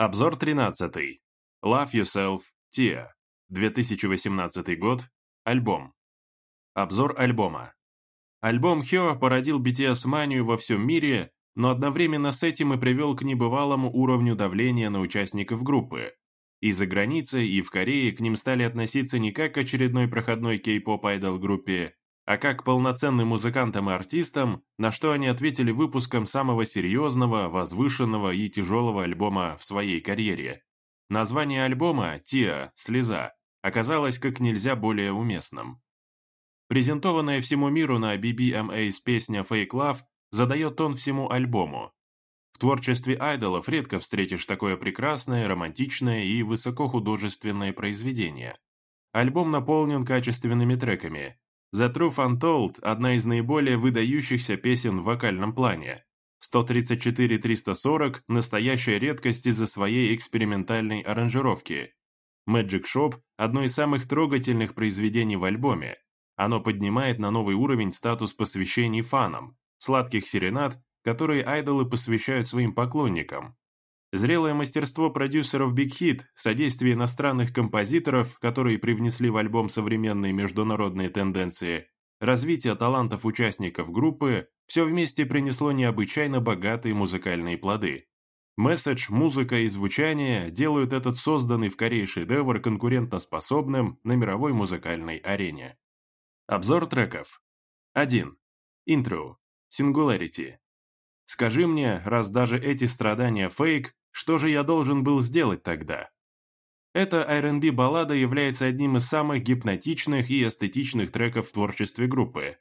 Обзор 13. Love Yourself, Tia. 2018 год. Альбом. Обзор альбома. Альбом Хео породил BTS-манию во всем мире, но одновременно с этим и привел к небывалому уровню давления на участников группы. И за границей, и в Корее к ним стали относиться не как к очередной проходной кей-поп-айдол группе, а как полноценным музыкантам и артистам на что они ответили выпуском самого серьезного, возвышенного и тяжелого альбома в своей карьере. Название альбома «Тиа. Слеза» оказалось как нельзя более уместным. Презентованная всему миру на BBMAs песня «Fake Love» задает тон всему альбому. В творчестве айдолов редко встретишь такое прекрасное, романтичное и высокохудожественное произведение. Альбом наполнен качественными треками, Затруф Truth Untold – одна из наиболее выдающихся песен в вокальном плане. 134-340 – настоящая редкость из-за своей экспериментальной аранжировки. Magic Shop – одно из самых трогательных произведений в альбоме. Оно поднимает на новый уровень статус посвящений фанам, сладких серенад, которые айдолы посвящают своим поклонникам, Зрелое мастерство продюсеров Big Hit, содействие иностранных композиторов, которые привнесли в альбом современные международные тенденции, развитие талантов участников группы – все вместе принесло необычайно богатые музыкальные плоды. Месседж, музыка и звучание делают этот созданный в Корее шедевр конкурентоспособным на мировой музыкальной арене. Обзор треков. 1. Интро. Singularity. Скажи мне, раз даже эти страдания фейк, что же я должен был сделать тогда? Эта R&B баллада является одним из самых гипнотичных и эстетичных треков в творчестве группы.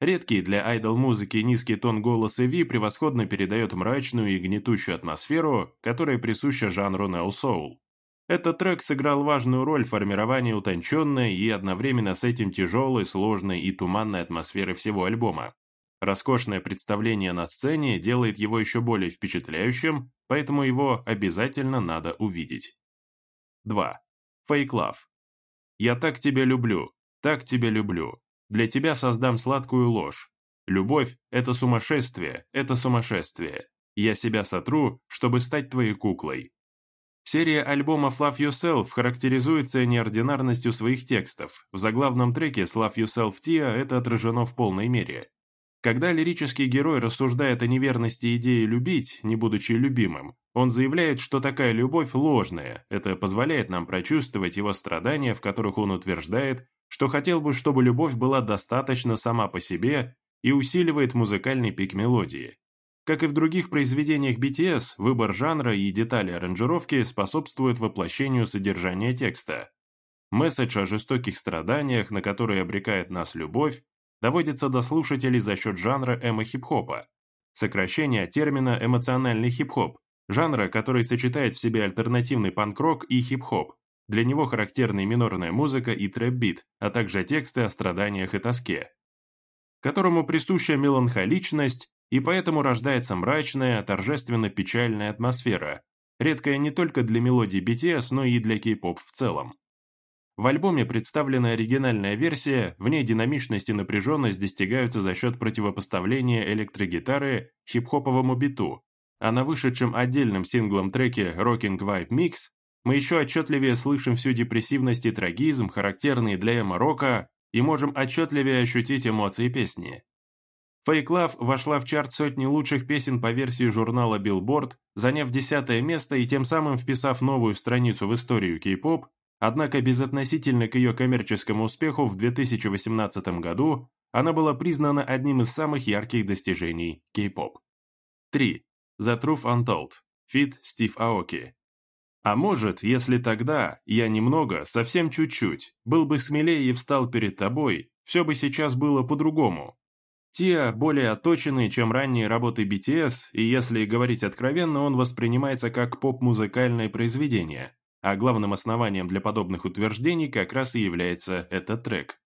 Редкий для айдол-музыки низкий тон голоса Ви превосходно передает мрачную и гнетущую атмосферу, которая присуща жанру Neo Soul. Этот трек сыграл важную роль в формировании утонченной и одновременно с этим тяжелой, сложной и туманной атмосферы всего альбома. Роскошное представление на сцене делает его еще более впечатляющим, поэтому его обязательно надо увидеть. 2. Фейклав. «Я так тебя люблю, так тебя люблю. Для тебя создам сладкую ложь. Любовь – это сумасшествие, это сумасшествие. Я себя сотру, чтобы стать твоей куклой». Серия альбомов «Fluff Yourself» характеризуется неординарностью своих текстов. В заглавном треке «Slav Yourself Tia» это отражено в полной мере. Когда лирический герой рассуждает о неверности идеи любить, не будучи любимым, он заявляет, что такая любовь ложная, это позволяет нам прочувствовать его страдания, в которых он утверждает, что хотел бы, чтобы любовь была достаточно сама по себе и усиливает музыкальный пик мелодии. Как и в других произведениях BTS, выбор жанра и детали аранжировки способствуют воплощению содержания текста. Месседж о жестоких страданиях, на которые обрекает нас любовь, доводится до слушателей за счет жанра эмо-хип-хопа, сокращение термина «эмоциональный хип-хоп», жанра, который сочетает в себе альтернативный панк-рок и хип-хоп. Для него характерны минорная музыка и трэп-бит, а также тексты о страданиях и тоске. Которому присуща меланхоличность, и поэтому рождается мрачная, торжественно-печальная атмосфера, редкая не только для мелодий BTS, но и для кей-поп в целом. В альбоме представлена оригинальная версия, в ней динамичность и напряженность достигаются за счет противопоставления электрогитары хип-хоповому биту, а на вышедшем отдельном синглом треке Rocking Vibe Mix мы еще отчетливее слышим всю депрессивность и трагизм, характерные для эмо-рока, и можем отчетливее ощутить эмоции песни. Fake Love вошла в чарт сотни лучших песен по версии журнала Billboard, заняв десятое место и тем самым вписав новую страницу в историю кей-поп, Однако безотносительно к ее коммерческому успеху в 2018 году она была признана одним из самых ярких достижений кей-поп. 3. The Truth Untold. Фит Стив Аоки. А может, если тогда я немного, совсем чуть-чуть, был бы смелее и встал перед тобой, все бы сейчас было по-другому. Тиа более оточенный, чем ранние работы BTS, и если говорить откровенно, он воспринимается как поп-музыкальное произведение. А главным основанием для подобных утверждений как раз и является этот трек.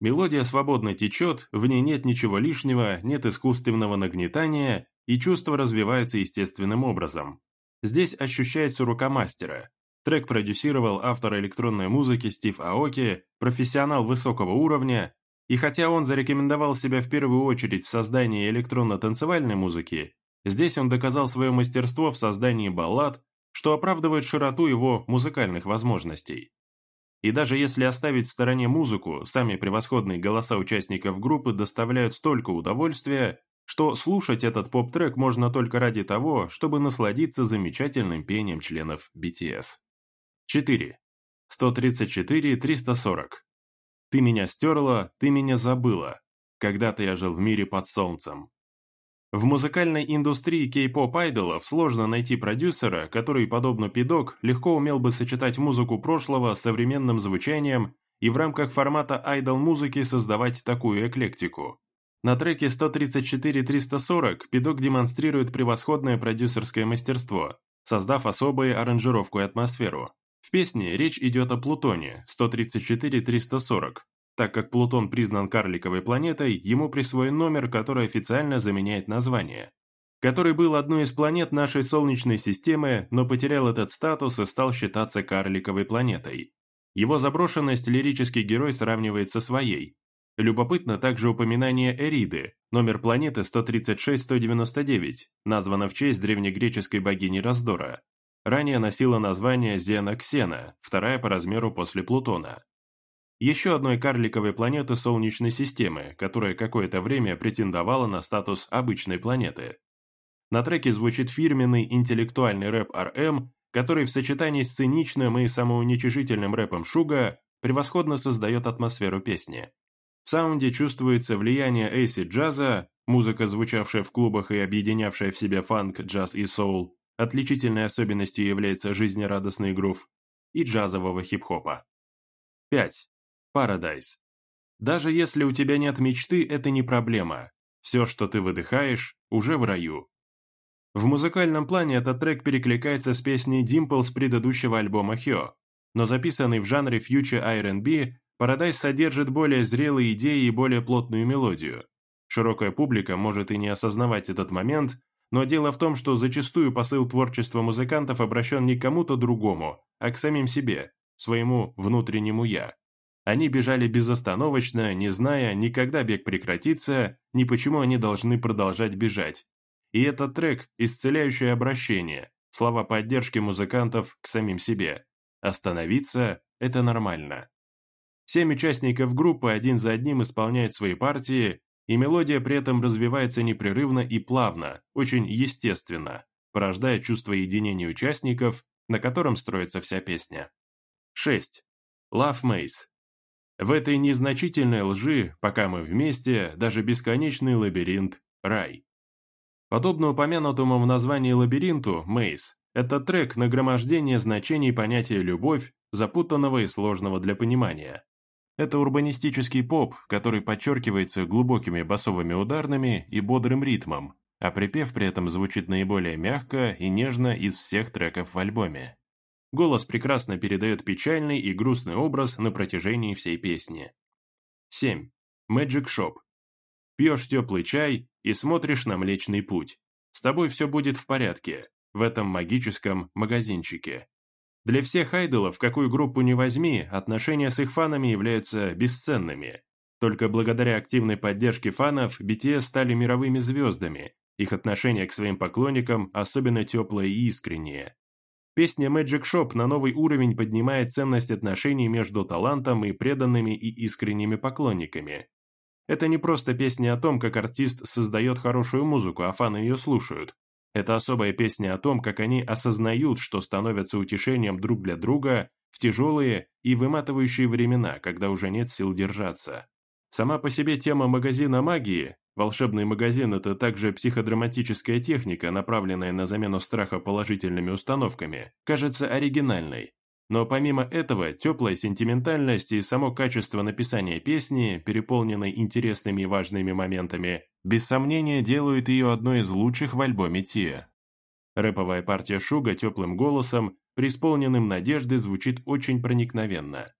Мелодия свободно течет, в ней нет ничего лишнего, нет искусственного нагнетания, и чувства развиваются естественным образом. Здесь ощущается рука мастера. Трек продюсировал автор электронной музыки Стив Аоки, профессионал высокого уровня, и хотя он зарекомендовал себя в первую очередь в создании электронно-танцевальной музыки, здесь он доказал свое мастерство в создании баллад, что оправдывает широту его музыкальных возможностей. И даже если оставить в стороне музыку, сами превосходные голоса участников группы доставляют столько удовольствия, что слушать этот поп-трек можно только ради того, чтобы насладиться замечательным пением членов BTS. 4. 134-340. «Ты меня стерла, ты меня забыла. Когда-то я жил в мире под солнцем. В музыкальной индустрии кей-поп айдолов сложно найти продюсера, который, подобно Пидок, легко умел бы сочетать музыку прошлого с современным звучанием и в рамках формата айдол-музыки создавать такую эклектику. На треке 134-340 Пидок демонстрирует превосходное продюсерское мастерство, создав особую аранжировку и атмосферу. В песне речь идет о Плутоне 134-340, так как Плутон признан карликовой планетой, ему присвоен номер, который официально заменяет название, который был одной из планет нашей Солнечной системы, но потерял этот статус и стал считаться карликовой планетой. Его заброшенность лирический герой сравнивает со своей. Любопытно также упоминание Эриды, номер планеты 136-199, названа в честь древнегреческой богини раздора. Ранее носила название Зена Ксена, вторая по размеру после Плутона еще одной карликовой планеты Солнечной системы, которая какое-то время претендовала на статус обычной планеты. На треке звучит фирменный интеллектуальный рэп RM, который в сочетании с циничным и самоуничижительным рэпом Шуга превосходно создает атмосферу песни. В саунде чувствуется влияние эйси джаза, музыка, звучавшая в клубах и объединявшая в себе фанк, джаз и соул, отличительной особенностью является жизнерадостный грув, и джазового хип-хопа. 5. Парадайз. Даже если у тебя нет мечты, это не проблема. Все, что ты выдыхаешь, уже в раю. В музыкальном плане этот трек перекликается с песней Dimple с предыдущего альбома Хё, но записанный в жанре фьючер R&B, Парадайз содержит более зрелые идеи и более плотную мелодию. Широкая публика может и не осознавать этот момент, но дело в том, что зачастую посыл творчества музыкантов обращен не к кому-то другому, а к самим себе, своему внутреннему «я». Они бежали безостановочно, не зная, никогда бег прекратится, ни почему они должны продолжать бежать. И этот трек – исцеляющее обращение, слова поддержки музыкантов к самим себе. Остановиться – это нормально. Семь участников группы один за одним исполняют свои партии, и мелодия при этом развивается непрерывно и плавно, очень естественно, порождая чувство единения участников, на котором строится вся песня. 6. Love Maze в этой незначительной лжи, пока мы вместе, даже бесконечный лабиринт – рай. Подобно упомянутому в названии лабиринту «Мейс» – это трек нагромождения значений понятия «любовь», запутанного и сложного для понимания. Это урбанистический поп, который подчеркивается глубокими басовыми ударными и бодрым ритмом, а припев при этом звучит наиболее мягко и нежно из всех треков в альбоме. Голос прекрасно передает печальный и грустный образ на протяжении всей песни. 7. Magic Shop. Пьешь теплый чай и смотришь на Млечный Путь. С тобой все будет в порядке, в этом магическом магазинчике. Для всех айдолов, какую группу ни возьми, отношения с их фанами являются бесценными. Только благодаря активной поддержке фанов BTS стали мировыми звездами, их отношение к своим поклонникам особенно теплое и искреннее. Песня Magic Shop на новый уровень поднимает ценность отношений между талантом и преданными и искренними поклонниками. Это не просто песня о том, как артист создает хорошую музыку, а фаны ее слушают. Это особая песня о том, как они осознают, что становятся утешением друг для друга в тяжелые и выматывающие времена, когда уже нет сил держаться. Сама по себе тема магазина магии Волшебный магазин – это также психодраматическая техника, направленная на замену страха положительными установками, кажется оригинальной. Но помимо этого, теплая сентиментальность и само качество написания песни, переполненной интересными и важными моментами, без сомнения делают ее одной из лучших в альбоме Тия. Рэповая партия Шуга теплым голосом, преисполненным надежды, звучит очень проникновенно.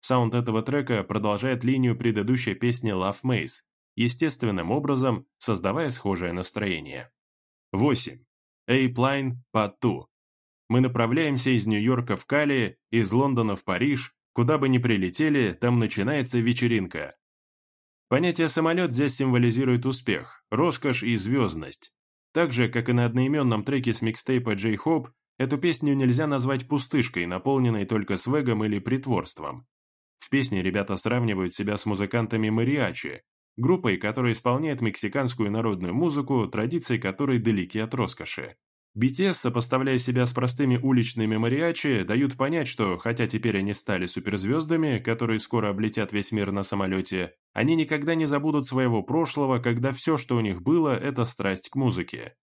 Саунд этого трека продолжает линию предыдущей песни Love Maze, естественным образом создавая схожее настроение. 8. A-Pline по Ту. Мы направляемся из Нью-Йорка в Кали, из Лондона в Париж, куда бы ни прилетели, там начинается вечеринка. Понятие «самолет» здесь символизирует успех, роскошь и звездность. Так же, как и на одноименном треке с микстейпа Джей Хоп, эту песню нельзя назвать пустышкой, наполненной только свегом или притворством. В песне ребята сравнивают себя с музыкантами мариачи, группой, которая исполняет мексиканскую народную музыку, традиции которой далеки от роскоши. BTS, сопоставляя себя с простыми уличными мариачи, дают понять, что, хотя теперь они стали суперзвездами, которые скоро облетят весь мир на самолете, они никогда не забудут своего прошлого, когда все, что у них было, это страсть к музыке.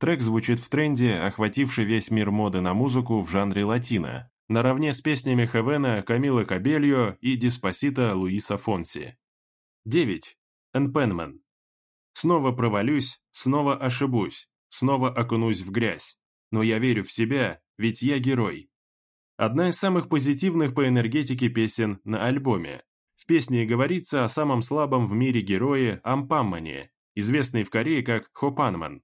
Трек звучит в тренде, охвативший весь мир моды на музыку в жанре латино, наравне с песнями Хевена, Камилы Кабельо и Диспосита Луиса Фонси. 9. Энпенмен. Снова провалюсь, снова ошибусь, снова окунусь в грязь. Но я верю в себя, ведь я герой. Одна из самых позитивных по энергетике песен на альбоме. В песне говорится о самом слабом в мире герое Ампаммане, известный в Корее как Хопанман.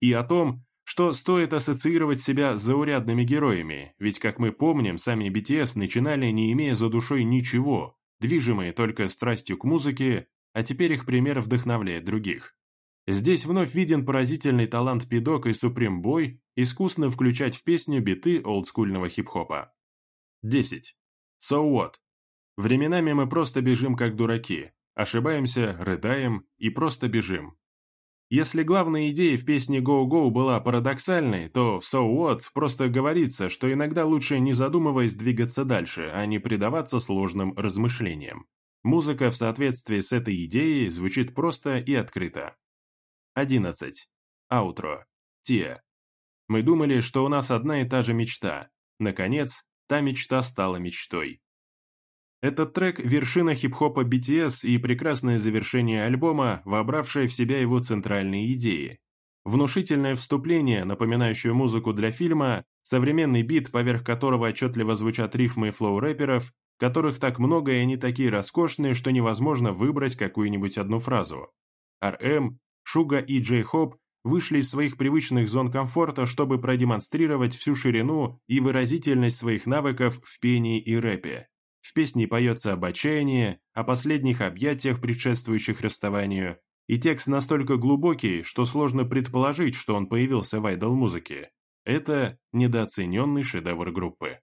И о том, что стоит ассоциировать себя с заурядными героями, ведь, как мы помним, сами BTS начинали не имея за душой ничего, движимые только страстью к музыке а теперь их пример вдохновляет других. Здесь вновь виден поразительный талант Пидок и Суприм Бой искусно включать в песню биты олдскульного хип-хопа. 10. So what? Временами мы просто бежим как дураки, ошибаемся, рыдаем и просто бежим. Если главная идея в песне Go Go была парадоксальной, то в So What просто говорится, что иногда лучше не задумываясь двигаться дальше, а не предаваться сложным размышлениям. Музыка в соответствии с этой идеей звучит просто и открыто. 11. Аутро. Те. Мы думали, что у нас одна и та же мечта. Наконец, та мечта стала мечтой. Этот трек – вершина хип-хопа BTS и прекрасное завершение альбома, вобравшее в себя его центральные идеи. Внушительное вступление, напоминающее музыку для фильма, современный бит, поверх которого отчетливо звучат рифмы и флоу рэперов, которых так много и они такие роскошные, что невозможно выбрать какую-нибудь одну фразу. RM, Шуга и Джей-Хоуп вышли из своих привычных зон комфорта, чтобы продемонстрировать всю ширину и выразительность своих навыков в пении и рэпе. В песне поется об отчаянии, о последних объятиях, предшествующих расставанию, и текст настолько глубокий, что сложно предположить, что он появился в айдол-музыке. Это недооцененный шедевр группы.